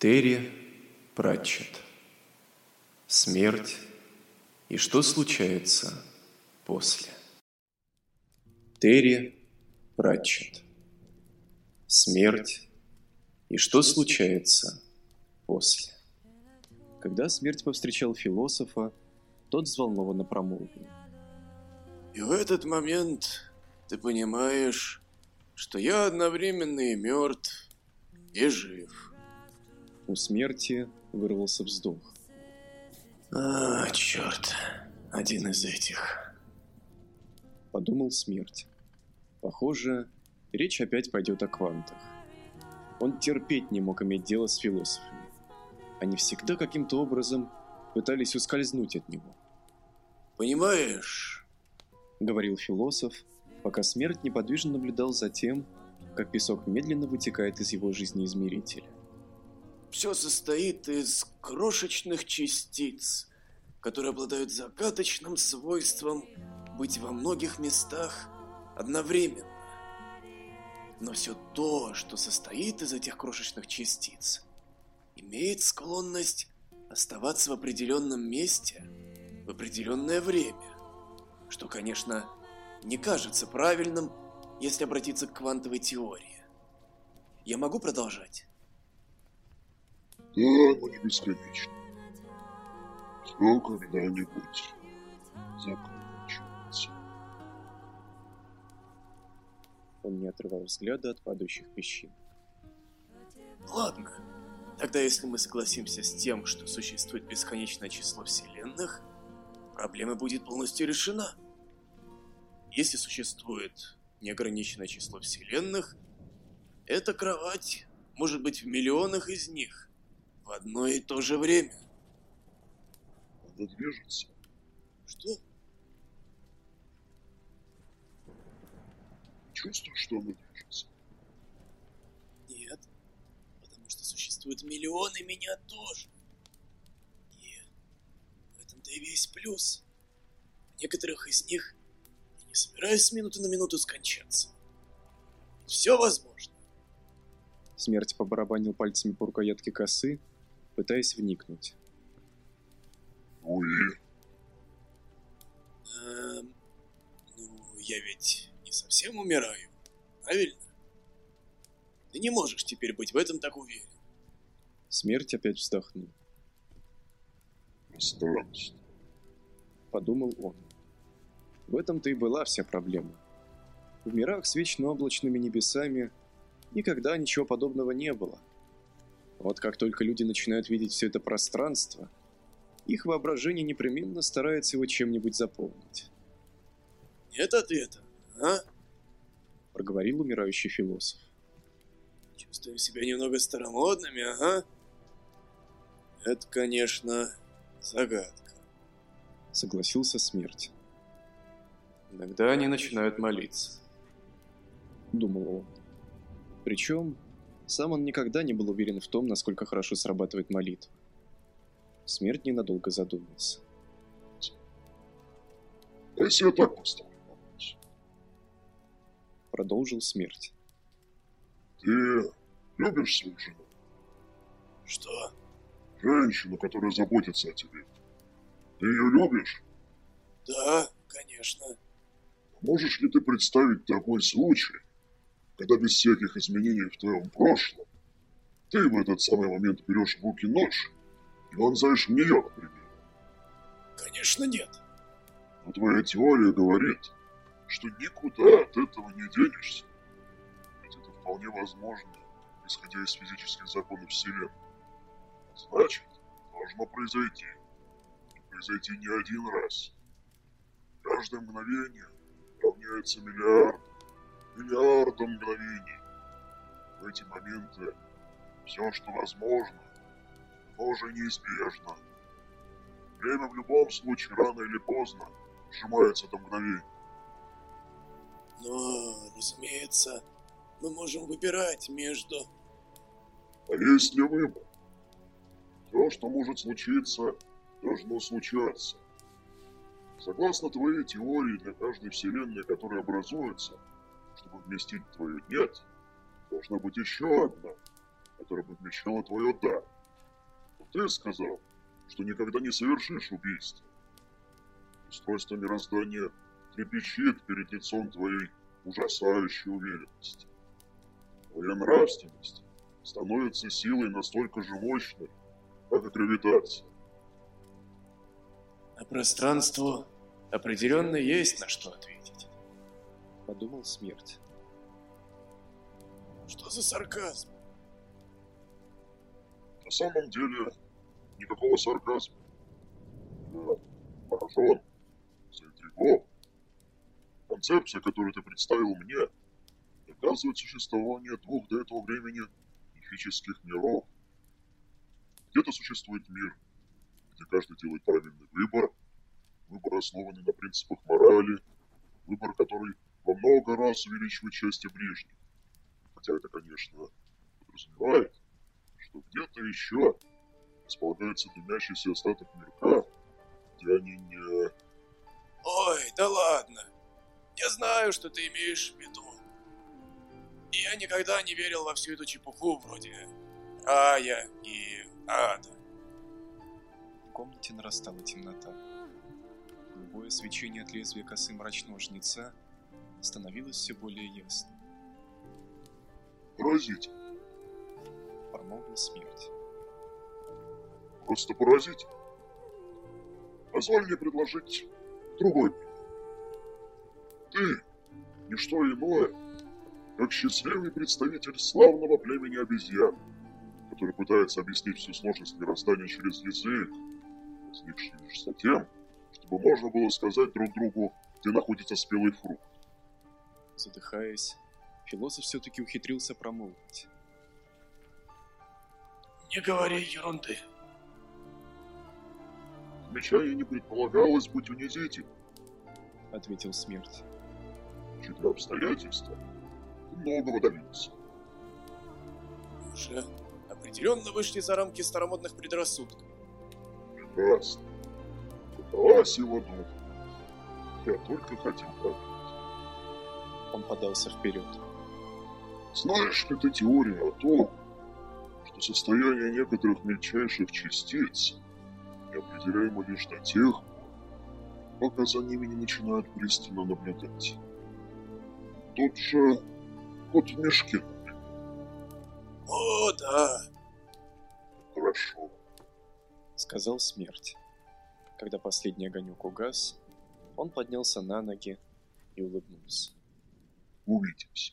Терри Пратчет. Смерть и что случается после. Терри Пратчет. Смерть и что случается после. Когда смерть повстречал философа, тот взволнованно промолвил. И в этот момент ты понимаешь, что я одновременно и мертв, и жив. У смерти вырвался вздох. А, черт, один из этих. Подумал смерть. Похоже, речь опять пойдет о квантах. Он терпеть не мог иметь дело с философами. Они всегда каким-то образом пытались ускользнуть от него. Понимаешь, говорил философ, пока смерть неподвижно наблюдал за тем, как песок медленно вытекает из его жизнеизмерителя. Все состоит из крошечных частиц, которые обладают загадочным свойством быть во многих местах одновременно. Но все то, что состоит из этих крошечных частиц, имеет склонность оставаться в определенном месте в определенное время, что, конечно, не кажется правильным, если обратиться к квантовой теории. Я могу продолжать? Да, но не бесконечно. Все когда-нибудь заканчивается. Он не отрывал взгляда от падающих песчин. Ладно, тогда если мы согласимся с тем, что существует бесконечное число вселенных, проблема будет полностью решена. Если существует неограниченное число вселенных, эта кровать может быть в миллионах из них в одно и то же время. Она движется. Что? Чувствуешь, что она движется? Нет, потому что существуют миллионы меня тоже. И в этом-то и весь плюс. В некоторых из них не собираюсь с минуты на минуту скончаться. Все возможно. Смерть побарабанил пальцами по рукоятке косы, пытаясь вникнуть. Ну Эм, ну, я ведь не совсем умираю, правильно? Ты не можешь теперь быть в этом так уверен. Смерть опять вздохнул. Пространство. Подумал он. В этом-то и была вся проблема. В мирах с вечно облачными небесами никогда ничего подобного не было. Вот как только люди начинают видеть все это пространство, их воображение непременно старается его чем-нибудь заполнить. Нет ответа, а? Проговорил умирающий философ. Чувствуем себя немного старомодными, ага. Это, конечно, загадка. Согласился смерть. Иногда они начинают молиться. Думал он. Причем, сам он никогда не был уверен в том, насколько хорошо срабатывает молитва. Смерть ненадолго задумался. А если я так поставлю? Продолжил смерть. Ты любишь свою жену? Что? Женщину, которая заботится о тебе. Ты ее любишь? Да, конечно. Можешь ли ты представить такой случай, когда без всяких изменений в твоем прошлом ты в этот самый момент берешь в руки нож и вонзаешь в нее, к примеру? Конечно, нет. Но твоя теория говорит, что никуда от этого не денешься. Ведь это вполне возможно, исходя из физических законов Вселенной. Значит, должно произойти. И произойти не один раз. Каждое мгновение равняется миллиардам, миллиардам мгновений. В эти моменты все, что возможно, тоже неизбежно. Время в любом случае рано или поздно сжимается до мгновения. Но, разумеется, мы можем выбирать между... А есть ли выбор? То, что может случиться, должно случаться. Согласно твоей теории, для каждой вселенной, которая образуется, чтобы вместить твою «нет», должна быть еще одна, которое подмечало твое «да». Но ты сказал, что никогда не совершишь убийство. Устройство мироздания трепещет перед лицом твоей ужасающей уверенности. Твоя нравственность становится силой настолько же мощной, как и гравитация. А пространству определенно есть на что ответить. Подумал смерть. Что за сарказм? На самом деле, никакого сарказма. Да, поражен, заинтригован. Концепция, которую ты представил мне, доказывает существование двух до этого времени мифических миров. Где-то существует мир, где каждый делает правильный выбор, выбор, основанный на принципах морали, выбор, который во много раз увеличивает счастье ближних. Хотя это, конечно, подразумевает, что где-то еще располагается дымящийся остаток мирка, где они не... Ой, да ладно. Я знаю, что ты имеешь в виду. И я никогда не верил во всю эту чепуху вроде рая и ада. В комнате нарастала темнота. Голубое свечение от лезвия косы мрачного жнеца становилось все более ясным. Поразительно. Промолвил смерть. Просто поразительно. Позволь мне предложить другой. Ты – не что иное, как счастливый представитель славного племени обезьян, который пытается объяснить всю сложность мироздания через язык, возникший лишь за тем, чтобы можно было сказать друг другу, где находится спелый фрукт. Задыхаясь, философ все-таки ухитрился промолвить. Не говори ерунды. Замечание не предполагалось быть унизительным, Ответил смерть. учитывая обстоятельства. Многого добился. Уже определенно вышли за рамки старомодных предрассудков. Прекрасно. Какова сила духа? Я только хотел проверить. Он подался вперед. Знаешь ли ты теорию о том, что состояние некоторых мельчайших частиц неопределяемо лишь до тех пор, пока за ними не начинают пристально наблюдать? Тот же кот в мешке. О, да. Хорошо. Сказал смерть. Когда последний огонек угас, он поднялся на ноги и улыбнулся. Увидимся.